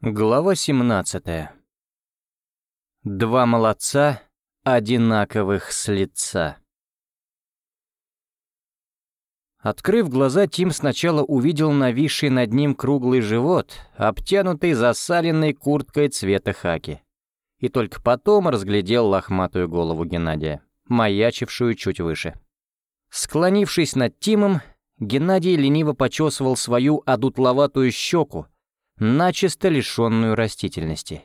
Глава 17. Два молодца, одинаковых с лица. Открыв глаза, Тим сначала увидел нависший над ним круглый живот, обтянутый засаленной курткой цвета хаки. И только потом разглядел лохматую голову Геннадия, маячившую чуть выше. Склонившись над Тимом, Геннадий лениво почесывал свою одутловатую щеку, начисто лишенную растительности.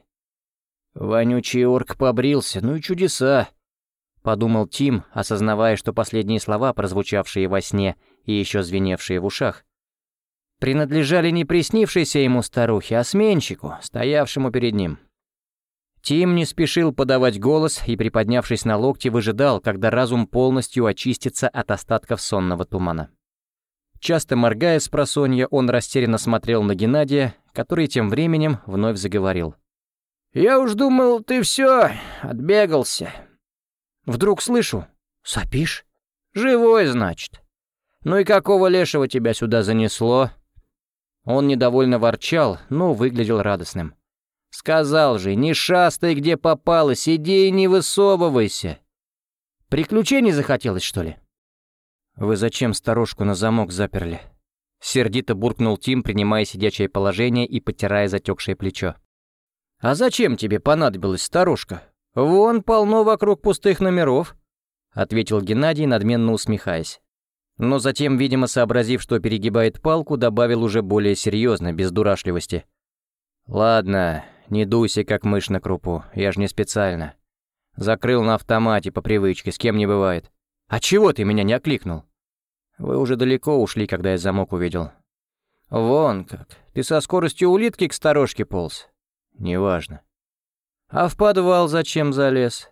«Вонючий орк побрился, ну и чудеса!» — подумал Тим, осознавая, что последние слова, прозвучавшие во сне и еще звеневшие в ушах, принадлежали не приснившейся ему старухе, а сменщику, стоявшему перед ним. Тим не спешил подавать голос и, приподнявшись на локте, выжидал, когда разум полностью очистится от остатков сонного тумана. Часто моргая с просонья, он растерянно смотрел на Геннадия, который тем временем вновь заговорил. «Я уж думал, ты все отбегался. Вдруг слышу, сопишь? Живой, значит. Ну и какого лешего тебя сюда занесло?» Он недовольно ворчал, но выглядел радостным. «Сказал же, не шастай, где попало, сиди и не высовывайся. Приключений захотелось, что ли?» «Вы зачем сторожку на замок заперли?» Сердито буркнул Тим, принимая сидячее положение и потирая затекшее плечо. «А зачем тебе понадобилась сторожка? Вон полно вокруг пустых номеров», — ответил Геннадий, надменно усмехаясь. Но затем, видимо, сообразив, что перегибает палку, добавил уже более серьезно, без дурашливости. «Ладно, не дуйся, как мышь на крупу, я ж не специально. Закрыл на автомате по привычке, с кем не бывает. «А чего ты меня не окликнул?» «Вы уже далеко ушли, когда я замок увидел». «Вон как. Ты со скоростью улитки к сторожке полз?» «Неважно». «А в подвал зачем залез?»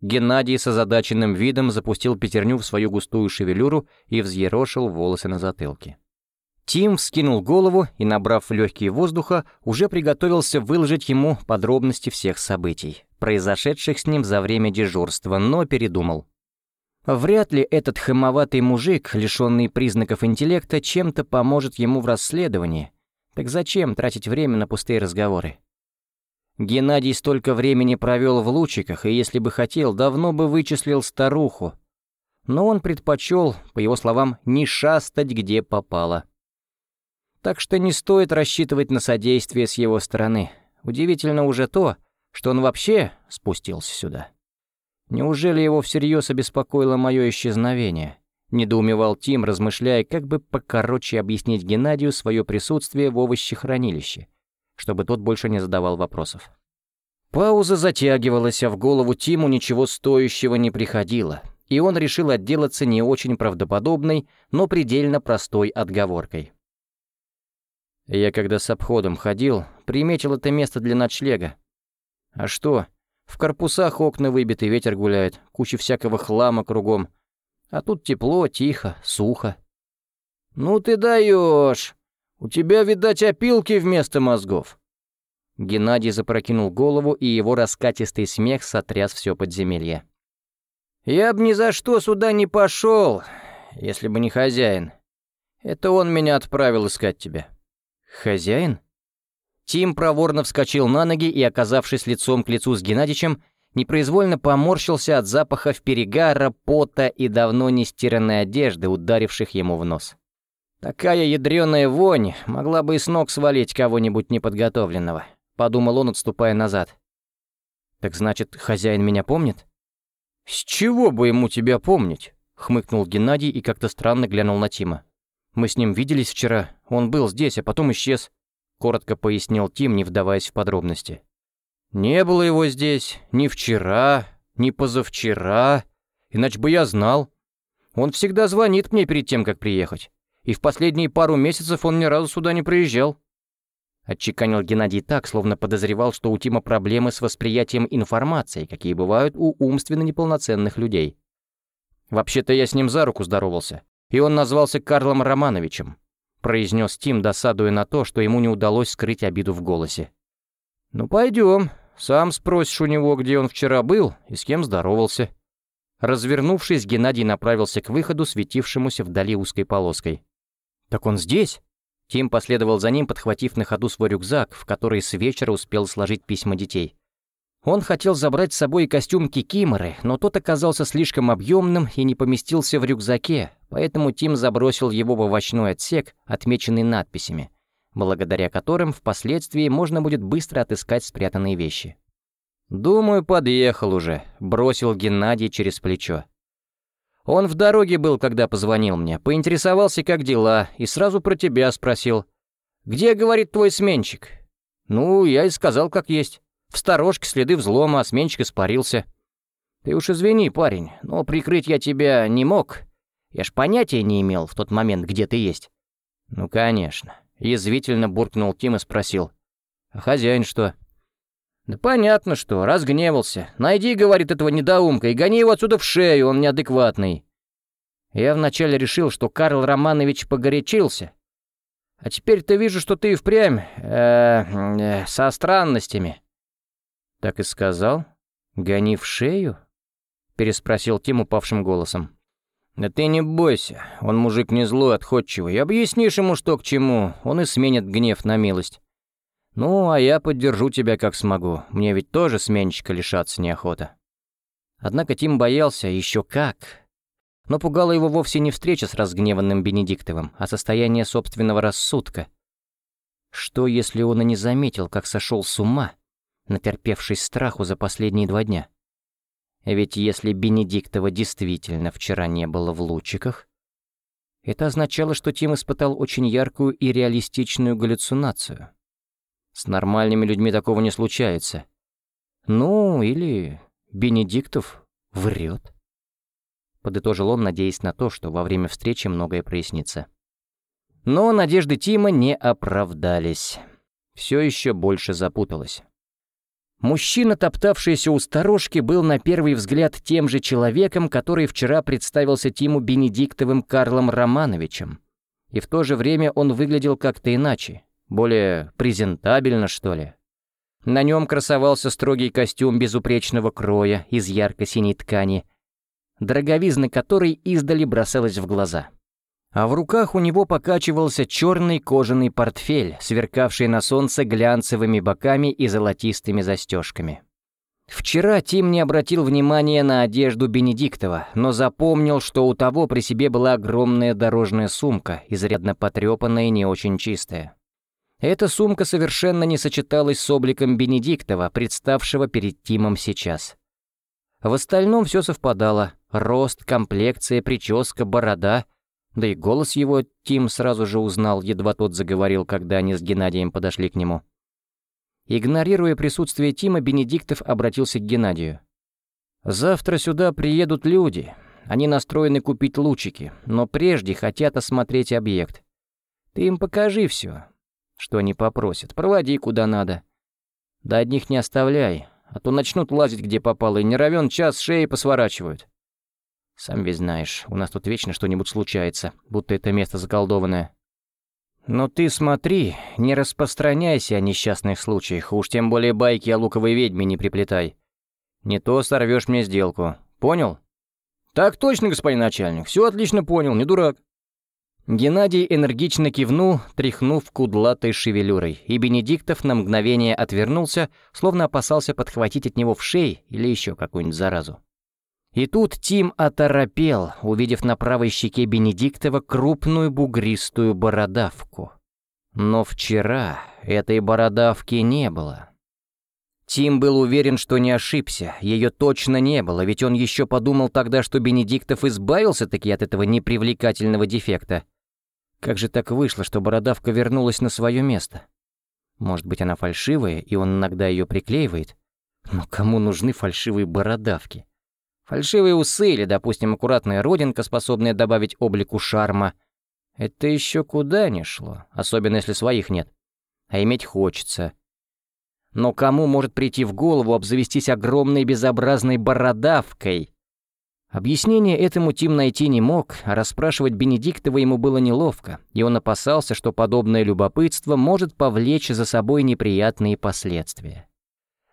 Геннадий с озадаченным видом запустил пятерню в свою густую шевелюру и взъерошил волосы на затылке. Тим вскинул голову и, набрав легкие воздуха, уже приготовился выложить ему подробности всех событий, произошедших с ним за время дежурства, но передумал. Вряд ли этот хамоватый мужик, лишенный признаков интеллекта, чем-то поможет ему в расследовании. Так зачем тратить время на пустые разговоры? Геннадий столько времени провел в лучиках, и если бы хотел, давно бы вычислил старуху. Но он предпочел, по его словам, не шастать где попало. Так что не стоит рассчитывать на содействие с его стороны. Удивительно уже то, что он вообще спустился сюда. Неужели его всерьез обеспокоило мое исчезновение? Недоумевал Тим, размышляя, как бы покороче объяснить Геннадию свое присутствие в овощехранилище, чтобы тот больше не задавал вопросов. Пауза затягивалась, а в голову Тиму ничего стоящего не приходило, и он решил отделаться не очень правдоподобной, но предельно простой отговоркой. Я когда с обходом ходил, приметил это место для ночлега. А что, в корпусах окна выбиты, ветер гуляет, куча всякого хлама кругом. А тут тепло, тихо, сухо. «Ну ты даешь! У тебя, видать, опилки вместо мозгов!» Геннадий запрокинул голову, и его раскатистый смех сотряс все подземелье. «Я б ни за что сюда не пошел, если бы не хозяин. Это он меня отправил искать тебя». «Хозяин?» Тим проворно вскочил на ноги и, оказавшись лицом к лицу с Геннадичем, непроизвольно поморщился от запахов перегара, пота и давно не стиранной одежды, ударивших ему в нос. «Такая ядреная вонь могла бы и с ног свалить кого-нибудь неподготовленного», — подумал он, отступая назад. «Так значит, хозяин меня помнит?» «С чего бы ему тебя помнить?» — хмыкнул Геннадий и как-то странно глянул на Тима. «Мы с ним виделись вчера, он был здесь, а потом исчез. — коротко пояснил Тим, не вдаваясь в подробности. «Не было его здесь ни вчера, ни позавчера, иначе бы я знал. Он всегда звонит мне перед тем, как приехать, и в последние пару месяцев он ни разу сюда не приезжал». Отчеканил Геннадий так, словно подозревал, что у Тима проблемы с восприятием информации, какие бывают у умственно неполноценных людей. «Вообще-то я с ним за руку здоровался, и он назвался Карлом Романовичем произнес Тим, досадуя на то, что ему не удалось скрыть обиду в голосе. «Ну пойдем, сам спросишь у него, где он вчера был и с кем здоровался». Развернувшись, Геннадий направился к выходу, светившемуся вдали узкой полоской. «Так он здесь?» Тим последовал за ним, подхватив на ходу свой рюкзак, в который с вечера успел сложить письма детей. Он хотел забрать с собой костюм Кикиморы, но тот оказался слишком объемным и не поместился в рюкзаке, поэтому Тим забросил его в овощной отсек, отмеченный надписями, благодаря которым впоследствии можно будет быстро отыскать спрятанные вещи. «Думаю, подъехал уже», — бросил Геннадий через плечо. Он в дороге был, когда позвонил мне, поинтересовался, как дела, и сразу про тебя спросил. «Где, — говорит, — твой сменщик?» Ну, я и сказал, как есть. В сторожке следы взлома, а сменщик испарился. Ты уж извини, парень, но прикрыть я тебя не мог. Я ж понятия не имел в тот момент, где ты есть. Ну, конечно. Язвительно буркнул Тим и спросил. А хозяин что? Да понятно что, разгневался. Найди, говорит, этого недоумка и гони его отсюда в шею, он неадекватный. Я вначале решил, что Карл Романович погорячился. А теперь-то вижу, что ты и впрямь э, э, со странностями. Так и сказал? Гони в шею? Переспросил Тим упавшим голосом. «Да ты не бойся, он мужик не злой, отходчивый. Объяснишь ему, что к чему, он и сменит гнев на милость. «Ну, а я поддержу тебя как смогу. Мне ведь тоже сменщика лишаться неохота». Однако Тим боялся еще как. Но пугала его вовсе не встреча с разгневанным Бенедиктовым, а состояние собственного рассудка. Что, если он и не заметил, как сошел с ума, натерпевшись страху за последние два дня? Ведь если Бенедиктова действительно вчера не было в лучиках, это означало, что Тим испытал очень яркую и реалистичную галлюцинацию. С нормальными людьми такого не случается. Ну, или Бенедиктов врет. Подытожил он, надеясь на то, что во время встречи многое прояснится. Но надежды Тима не оправдались. Все еще больше запуталось. Мужчина, топтавшийся у сторожки, был на первый взгляд тем же человеком, который вчера представился Тиму Бенедиктовым Карлом Романовичем. И в то же время он выглядел как-то иначе, более презентабельно, что ли. На нем красовался строгий костюм безупречного кроя из ярко-синей ткани, дороговизна которой издали бросалась в глаза. А в руках у него покачивался черный кожаный портфель, сверкавший на солнце глянцевыми боками и золотистыми застежками. Вчера Тим не обратил внимания на одежду Бенедиктова, но запомнил, что у того при себе была огромная дорожная сумка, изрядно потрепанная и не очень чистая. Эта сумка совершенно не сочеталась с обликом Бенедиктова, представшего перед Тимом сейчас. В остальном все совпадало. Рост, комплекция, прическа, борода. Да и голос его Тим сразу же узнал, едва тот заговорил, когда они с Геннадием подошли к нему. Игнорируя присутствие Тима, Бенедиктов обратился к Геннадию. «Завтра сюда приедут люди. Они настроены купить лучики, но прежде хотят осмотреть объект. Ты им покажи все, что они попросят. Проводи куда надо. Да одних не оставляй, а то начнут лазить где попало, и не равен час шеи посворачивают. Сам ведь знаешь, у нас тут вечно что-нибудь случается, будто это место заколдованное. Но ты смотри, не распространяйся о несчастных случаях, уж тем более байки о луковой ведьме не приплетай. Не то сорвешь мне сделку. Понял? Так точно, господин начальник, все отлично понял, не дурак. Геннадий энергично кивнул, тряхнув кудлатой шевелюрой, и Бенедиктов на мгновение отвернулся, словно опасался подхватить от него в шеи или еще какую-нибудь заразу. И тут Тим оторопел, увидев на правой щеке Бенедиктова крупную бугристую бородавку. Но вчера этой бородавки не было. Тим был уверен, что не ошибся, ее точно не было, ведь он еще подумал тогда, что Бенедиктов избавился-таки от этого непривлекательного дефекта. Как же так вышло, что бородавка вернулась на свое место? Может быть, она фальшивая, и он иногда ее приклеивает? Но кому нужны фальшивые бородавки? Фальшивые усы или, допустим, аккуратная родинка, способная добавить облику шарма. Это еще куда ни шло, особенно если своих нет. А иметь хочется. Но кому может прийти в голову обзавестись огромной безобразной бородавкой? Объяснение этому Тим найти не мог, а расспрашивать Бенедиктова ему было неловко, и он опасался, что подобное любопытство может повлечь за собой неприятные последствия.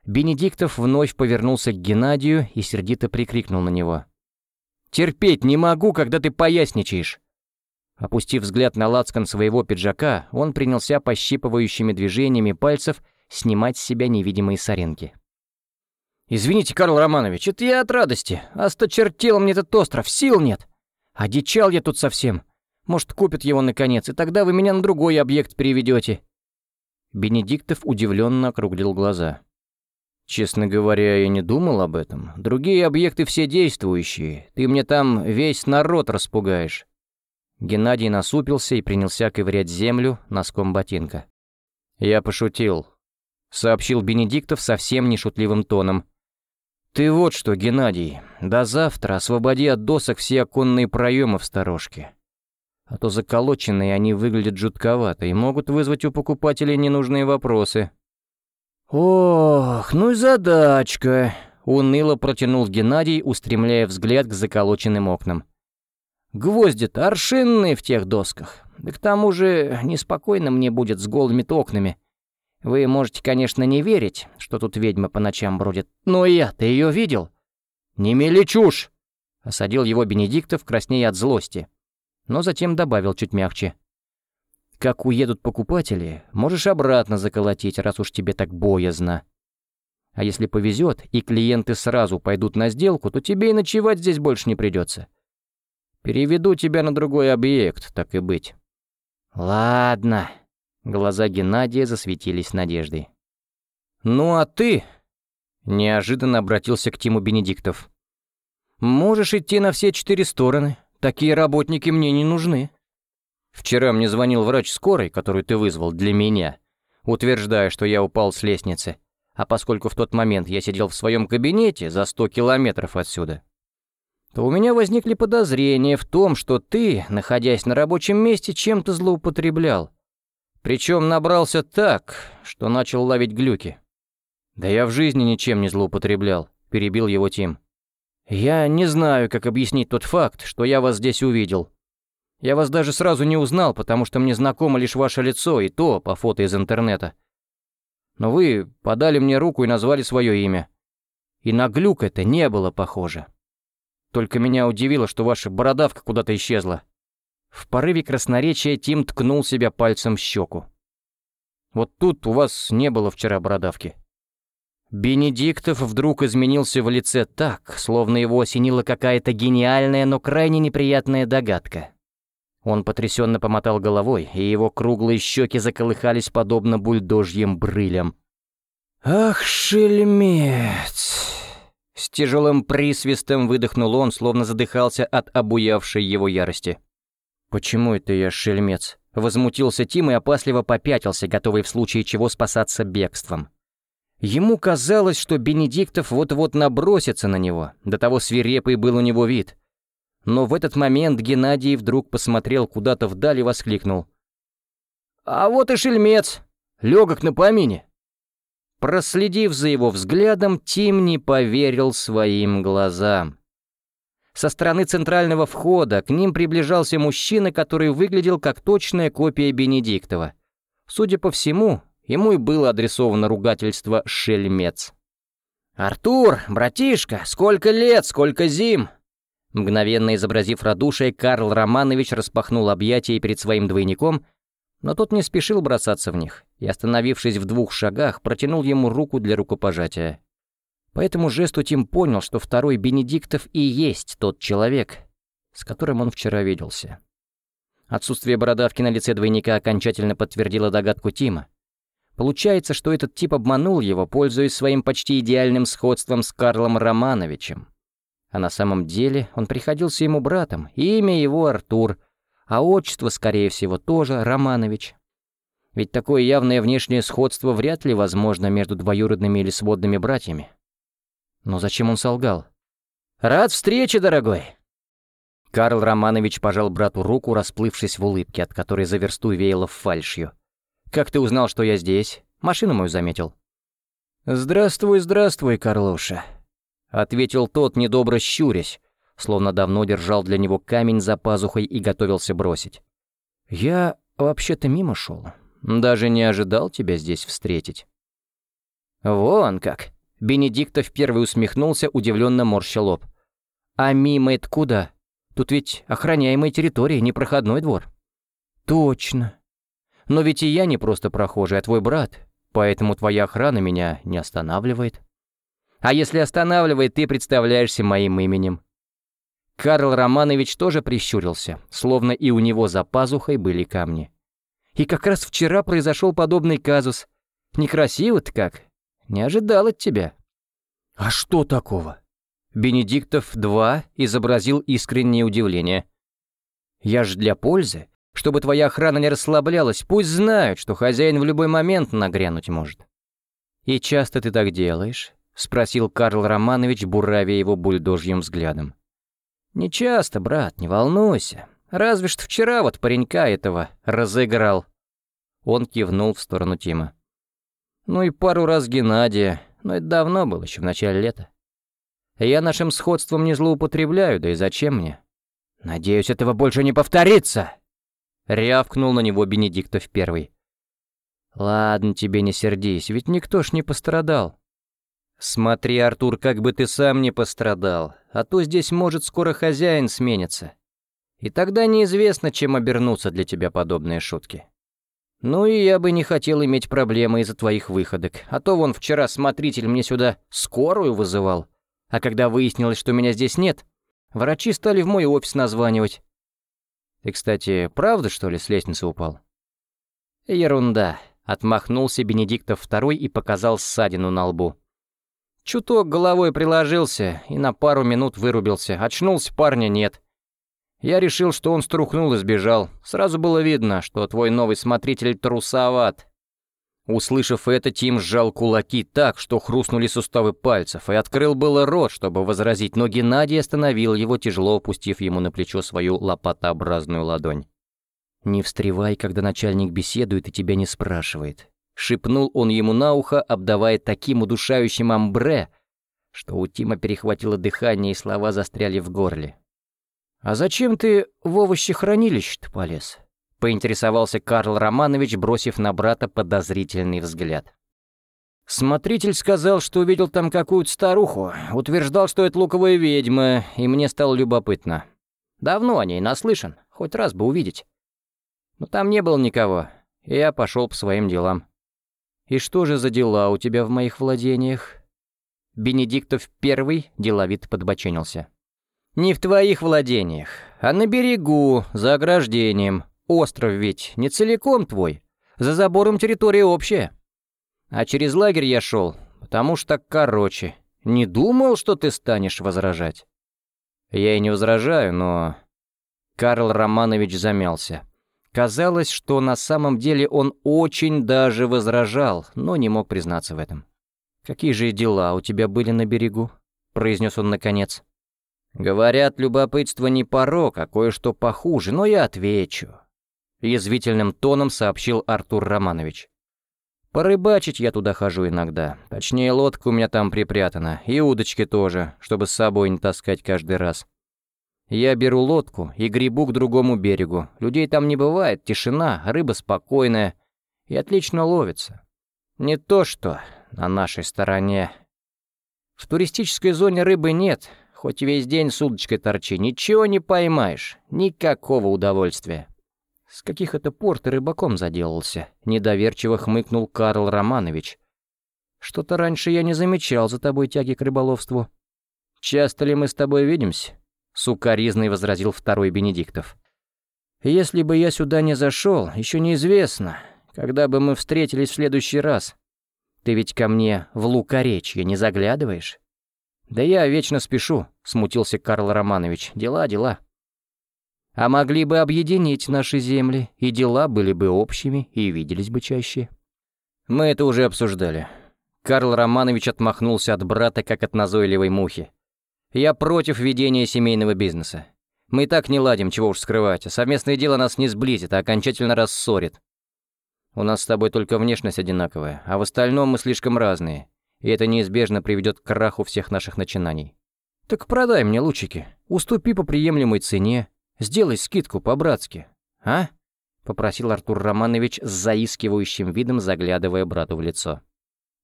Бенедиктов вновь повернулся к Геннадию и сердито прикрикнул на него. «Терпеть не могу, когда ты поясничаешь!» Опустив взгляд на лацкан своего пиджака, он принялся пощипывающими движениями пальцев снимать с себя невидимые соринки. «Извините, Карл Романович, это я от радости. Осточертел мне этот остров, сил нет. Одичал я тут совсем. Может, купят его наконец, и тогда вы меня на другой объект переведете. Бенедиктов удивленно округлил глаза. «Честно говоря, я не думал об этом. Другие объекты все действующие. Ты мне там весь народ распугаешь». Геннадий насупился и принялся ковырять землю носком ботинка. «Я пошутил», — сообщил Бенедиктов совсем нешутливым тоном. «Ты вот что, Геннадий, до завтра освободи от досок все оконные проемы в сторожке. А то заколоченные они выглядят жутковато и могут вызвать у покупателей ненужные вопросы». «Ох, ну и задачка», — уныло протянул Геннадий, устремляя взгляд к заколоченным окнам. «Гвозди-то аршинные в тех досках. Да к тому же неспокойно мне будет с голыми-то окнами. Вы можете, конечно, не верить, что тут ведьма по ночам бродит, но я-то ее видел». «Не мели чушь!» — осадил его Бенедиктов, краснея от злости но затем добавил чуть мягче. «Как уедут покупатели, можешь обратно заколотить, раз уж тебе так боязно. А если повезет, и клиенты сразу пойдут на сделку, то тебе и ночевать здесь больше не придется. Переведу тебя на другой объект, так и быть». «Ладно». Глаза Геннадия засветились надеждой. «Ну а ты...» Неожиданно обратился к Тиму Бенедиктов. «Можешь идти на все четыре стороны, Такие работники мне не нужны. Вчера мне звонил врач скорой, которую ты вызвал для меня, утверждая, что я упал с лестницы. А поскольку в тот момент я сидел в своем кабинете за сто километров отсюда, то у меня возникли подозрения в том, что ты, находясь на рабочем месте, чем-то злоупотреблял. Причем набрался так, что начал ловить глюки. «Да я в жизни ничем не злоупотреблял», — перебил его Тим. «Я не знаю, как объяснить тот факт, что я вас здесь увидел. Я вас даже сразу не узнал, потому что мне знакомо лишь ваше лицо, и то по фото из интернета. Но вы подали мне руку и назвали свое имя. И на глюк это не было похоже. Только меня удивило, что ваша бородавка куда-то исчезла». В порыве красноречия Тим ткнул себя пальцем в щеку. «Вот тут у вас не было вчера бородавки». Бенедиктов вдруг изменился в лице так, словно его осенила какая-то гениальная, но крайне неприятная догадка. Он потрясенно помотал головой, и его круглые щеки заколыхались подобно бульдожьим брылям. «Ах, шельмец!» С тяжелым присвистом выдохнул он, словно задыхался от обуявшей его ярости. «Почему это я шельмец?» Возмутился Тим и опасливо попятился, готовый в случае чего спасаться бегством. Ему казалось, что Бенедиктов вот-вот набросится на него, до того свирепый был у него вид. Но в этот момент Геннадий вдруг посмотрел куда-то вдаль и воскликнул. «А вот и шельмец! Легок на помине!» Проследив за его взглядом, Тим не поверил своим глазам. Со стороны центрального входа к ним приближался мужчина, который выглядел как точная копия Бенедиктова. Судя по всему, Ему и было адресовано ругательство «шельмец». «Артур, братишка, сколько лет, сколько зим!» Мгновенно изобразив радушие, Карл Романович распахнул объятия перед своим двойником, но тот не спешил бросаться в них и, остановившись в двух шагах, протянул ему руку для рукопожатия. По этому жесту Тим понял, что второй Бенедиктов и есть тот человек, с которым он вчера виделся. Отсутствие бородавки на лице двойника окончательно подтвердило догадку Тима. Получается, что этот тип обманул его, пользуясь своим почти идеальным сходством с Карлом Романовичем. А на самом деле он приходился ему братом, имя его Артур, а отчество, скорее всего, тоже Романович. Ведь такое явное внешнее сходство вряд ли возможно между двоюродными или сводными братьями. Но зачем он солгал? «Рад встрече, дорогой!» Карл Романович пожал брату руку, расплывшись в улыбке, от которой за версту веяло фальшью. «Как ты узнал, что я здесь? Машину мою заметил». «Здравствуй, здравствуй, Карлуша», — ответил тот, недобро щурясь, словно давно держал для него камень за пазухой и готовился бросить. «Я вообще-то мимо шел. Даже не ожидал тебя здесь встретить». «Вон как!» — Бенедиктов первый усмехнулся, удивленно морща лоб. «А мимо это куда? Тут ведь охраняемая территория, не проходной двор». «Точно. Но ведь и я не просто прохожий, а твой брат, поэтому твоя охрана меня не останавливает». «А если останавливает, ты представляешься моим именем». Карл Романович тоже прищурился, словно и у него за пазухой были камни. И как раз вчера произошел подобный казус. Некрасиво-то как. Не ожидал от тебя. А что такого? Бенедиктов-2 изобразил искреннее удивление. Я ж для пользы, чтобы твоя охрана не расслаблялась, пусть знают, что хозяин в любой момент нагрянуть может. И часто ты так делаешь? Спросил Карл Романович, буравя его бульдожьим взглядом. «Не часто, брат, не волнуйся. Разве что вчера вот паренька этого разыграл». Он кивнул в сторону Тима. «Ну и пару раз Геннадия, но это давно было, еще в начале лета. Я нашим сходством не злоупотребляю, да и зачем мне? Надеюсь, этого больше не повторится!» Рявкнул на него Бенедиктов первый. «Ладно тебе, не сердись, ведь никто ж не пострадал». «Смотри, Артур, как бы ты сам не пострадал, а то здесь может скоро хозяин смениться. И тогда неизвестно, чем обернутся для тебя подобные шутки. Ну и я бы не хотел иметь проблемы из-за твоих выходок, а то вон вчера смотритель мне сюда скорую вызывал, а когда выяснилось, что меня здесь нет, врачи стали в мой офис названивать. Ты, кстати, правда, что ли, с лестницы упал? Ерунда, отмахнулся Бенедиктов второй и показал ссадину на лбу. Чуток головой приложился и на пару минут вырубился. Очнулся парня нет. Я решил, что он струхнул и сбежал. Сразу было видно, что твой новый смотритель трусоват. Услышав это, Тим сжал кулаки так, что хрустнули суставы пальцев, и открыл было рот, чтобы возразить, но Геннадий остановил его, тяжело опустив ему на плечо свою лопатообразную ладонь. «Не встревай, когда начальник беседует и тебя не спрашивает», — шепнул он ему на ухо, обдавая таким удушающим амбре, что у Тима перехватило дыхание и слова застряли в горле. «А зачем ты в овощехранилище-то полез?» — поинтересовался Карл Романович, бросив на брата подозрительный взгляд. Смотритель сказал, что увидел там какую-то старуху, утверждал, что это луковая ведьма, и мне стало любопытно. Давно о ней наслышан, хоть раз бы увидеть. Но там не было никого, и я пошел по своим делам. «И что же за дела у тебя в моих владениях?» Бенедиктов первый деловито подбоченился. «Не в твоих владениях, а на берегу, за ограждением. Остров ведь не целиком твой. За забором территория общая. А через лагерь я шел, потому что короче. Не думал, что ты станешь возражать». «Я и не возражаю, но...» Карл Романович замялся. Казалось, что на самом деле он очень даже возражал, но не мог признаться в этом. «Какие же дела у тебя были на берегу?» — произнес он наконец. Говорят, любопытство не порог, а кое-что похуже, но я отвечу. Язвительным тоном сообщил Артур Романович. Порыбачить я туда хожу иногда. Точнее, лодка у меня там припрятана, и удочки тоже, чтобы с собой не таскать каждый раз. Я беру лодку и гребу к другому берегу. Людей там не бывает, тишина, рыба спокойная и отлично ловится. Не то что на нашей стороне. В туристической зоне рыбы нет, Хоть весь день с удочкой торчи, ничего не поймаешь. Никакого удовольствия. С каких это пор ты рыбаком заделался? Недоверчиво хмыкнул Карл Романович. Что-то раньше я не замечал за тобой тяги к рыболовству. Часто ли мы с тобой видимся? Сукаризный возразил второй Бенедиктов. Если бы я сюда не зашел, еще неизвестно, когда бы мы встретились в следующий раз. Ты ведь ко мне в Лукоречье не заглядываешь? «Да я вечно спешу», — смутился Карл Романович. «Дела, дела». «А могли бы объединить наши земли, и дела были бы общими, и виделись бы чаще». «Мы это уже обсуждали». Карл Романович отмахнулся от брата, как от назойливой мухи. «Я против ведения семейного бизнеса. Мы и так не ладим, чего уж скрывать, а совместное дело нас не сблизит, а окончательно рассорит. У нас с тобой только внешность одинаковая, а в остальном мы слишком разные и это неизбежно приведет к краху всех наших начинаний. Так продай мне лучики, уступи по приемлемой цене, сделай скидку по-братски, а?» — попросил Артур Романович с заискивающим видом, заглядывая брату в лицо.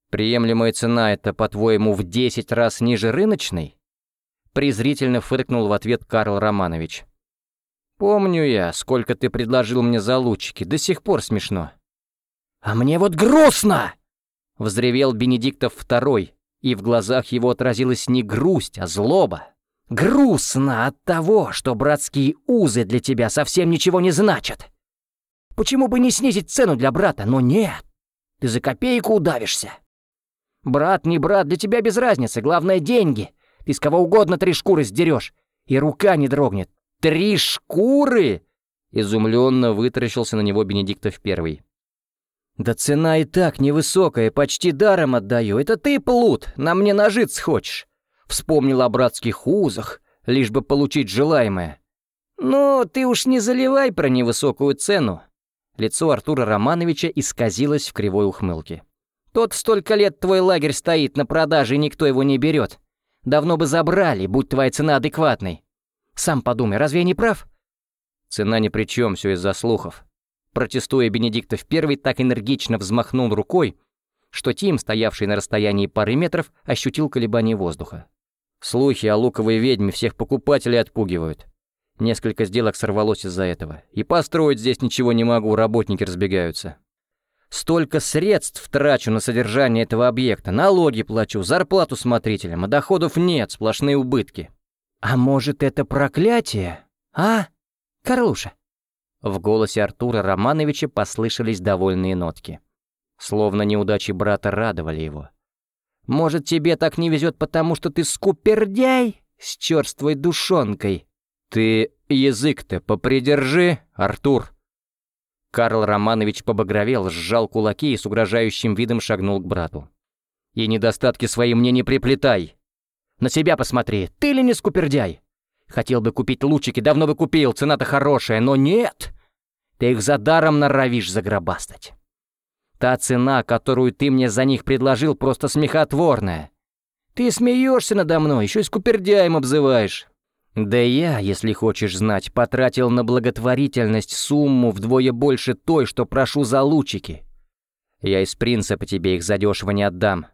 «Приемлемая цена — это, по-твоему, в десять раз ниже рыночной?» Презрительно фыркнул в ответ Карл Романович. «Помню я, сколько ты предложил мне за лучики, до сих пор смешно». «А мне вот грустно!» — взревел Бенедиктов второй, и в глазах его отразилась не грусть, а злоба. «Грустно от того, что братские узы для тебя совсем ничего не значат. Почему бы не снизить цену для брата? Но нет, ты за копейку удавишься. Брат, не брат, для тебя без разницы, главное — деньги. С кого угодно три шкуры сдерешь, и рука не дрогнет. Три шкуры!» Изумленно вытаращился на него Бенедиктов первый. «Да цена и так невысокая, почти даром отдаю. Это ты, плут, на мне нажиться хочешь. Вспомнил о братских узах, лишь бы получить желаемое. Ну, ты уж не заливай про невысокую цену». Лицо Артура Романовича исказилось в кривой ухмылке. «Тот столько лет твой лагерь стоит на продаже, и никто его не берет. Давно бы забрали, будь твоя цена адекватной. Сам подумай, разве я не прав?» «Цена ни при чем, все из-за слухов». Протестуя, Бенедиктов первый так энергично взмахнул рукой, что Тим, стоявший на расстоянии пары метров, ощутил колебание воздуха. Слухи о луковой ведьме всех покупателей отпугивают. Несколько сделок сорвалось из-за этого. И построить здесь ничего не могу, работники разбегаются. Столько средств трачу на содержание этого объекта, налоги плачу, зарплату смотрителям, а доходов нет, сплошные убытки. «А может, это проклятие? А, Карлуша?» В голосе Артура Романовича послышались довольные нотки. Словно неудачи брата радовали его. «Может, тебе так не везет, потому что ты скупердяй с черствой душонкой?» «Ты язык-то попридержи, Артур!» Карл Романович побагровел, сжал кулаки и с угрожающим видом шагнул к брату. «И недостатки свои мне не приплетай!» На себя посмотри, ты ли не скупердяй? Хотел бы купить лучики, давно бы купил, цена-то хорошая, но нет. Ты их за даром норовишь загробастать. Та цена, которую ты мне за них предложил, просто смехотворная. Ты смеешься надо мной, еще и скупердяем обзываешь. Да я, если хочешь знать, потратил на благотворительность сумму вдвое больше той, что прошу за лучики. Я из принципа тебе их задешево не отдам.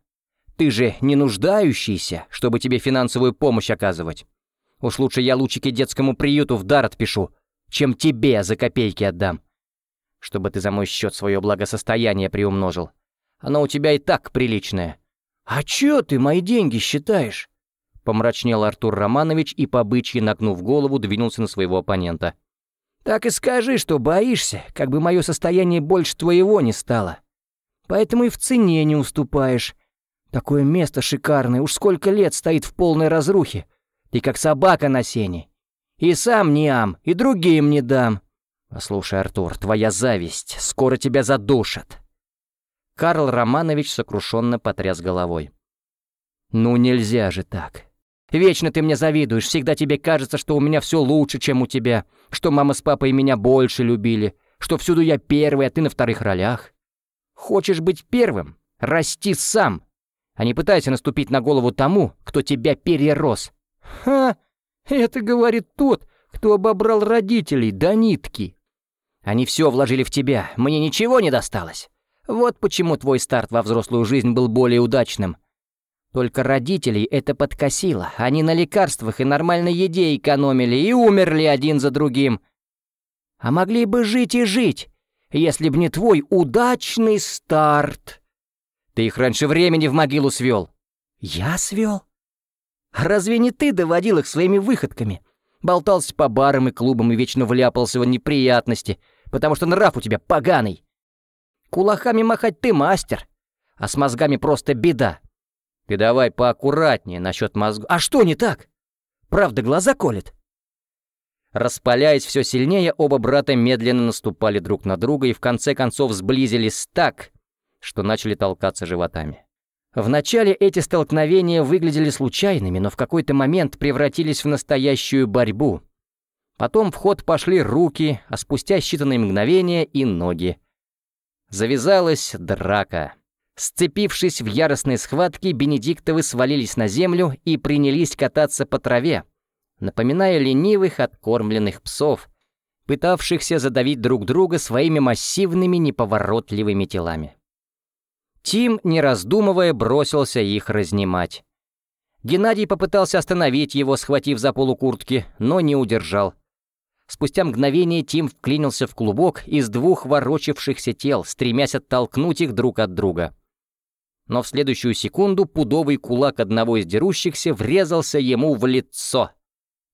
Ты же не нуждающийся, чтобы тебе финансовую помощь оказывать. Уж лучше я лучики детскому приюту в дар отпишу, чем тебе за копейки отдам. Чтобы ты за мой счет свое благосостояние приумножил. Оно у тебя и так приличное. А чё ты мои деньги считаешь? Помрачнел Артур Романович и по бычьи, нагнув голову, двинулся на своего оппонента. «Так и скажи, что боишься, как бы мое состояние больше твоего не стало. Поэтому и в цене не уступаешь, Такое место шикарное, уж сколько лет стоит в полной разрухе. Ты как собака на сене. И сам не ам, и другим не дам. Послушай, Артур, твоя зависть скоро тебя задушат. Карл Романович сокрушенно потряс головой. «Ну нельзя же так. Вечно ты мне завидуешь, всегда тебе кажется, что у меня все лучше, чем у тебя, что мама с папой меня больше любили, что всюду я первый, а ты на вторых ролях. Хочешь быть первым? Расти сам, а не пытайся наступить на голову тому, кто тебя перерос. Ха! Это говорит тот, кто обобрал родителей до нитки. Они все вложили в тебя, мне ничего не досталось. Вот почему твой старт во взрослую жизнь был более удачным. Только родителей это подкосило. Они на лекарствах и нормальной еде экономили и умерли один за другим. А могли бы жить и жить, если б не твой удачный старт. Ты их раньше времени в могилу свел. Я свел? Разве не ты доводил их своими выходками? Болтался по барам и клубам и вечно вляпался в неприятности, потому что нрав у тебя поганый. Кулаками махать ты мастер, а с мозгами просто беда. Ты давай поаккуратнее насчет мозгов. А что не так? Правда, глаза колет? Распаляясь все сильнее, оба брата медленно наступали друг на друга и в конце концов сблизились так, что начали толкаться животами. Вначале эти столкновения выглядели случайными, но в какой-то момент превратились в настоящую борьбу. Потом в ход пошли руки, а спустя считанные мгновения и ноги. Завязалась драка. Сцепившись в яростной схватке, Бенедиктовы свалились на землю и принялись кататься по траве, напоминая ленивых откормленных псов, пытавшихся задавить друг друга своими массивными неповоротливыми телами. Тим, не раздумывая, бросился их разнимать. Геннадий попытался остановить его, схватив за полукуртки, но не удержал. Спустя мгновение Тим вклинился в клубок из двух ворочавшихся тел, стремясь оттолкнуть их друг от друга. Но в следующую секунду пудовый кулак одного из дерущихся врезался ему в лицо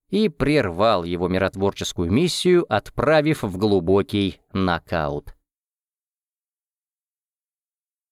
и прервал его миротворческую миссию, отправив в глубокий нокаут.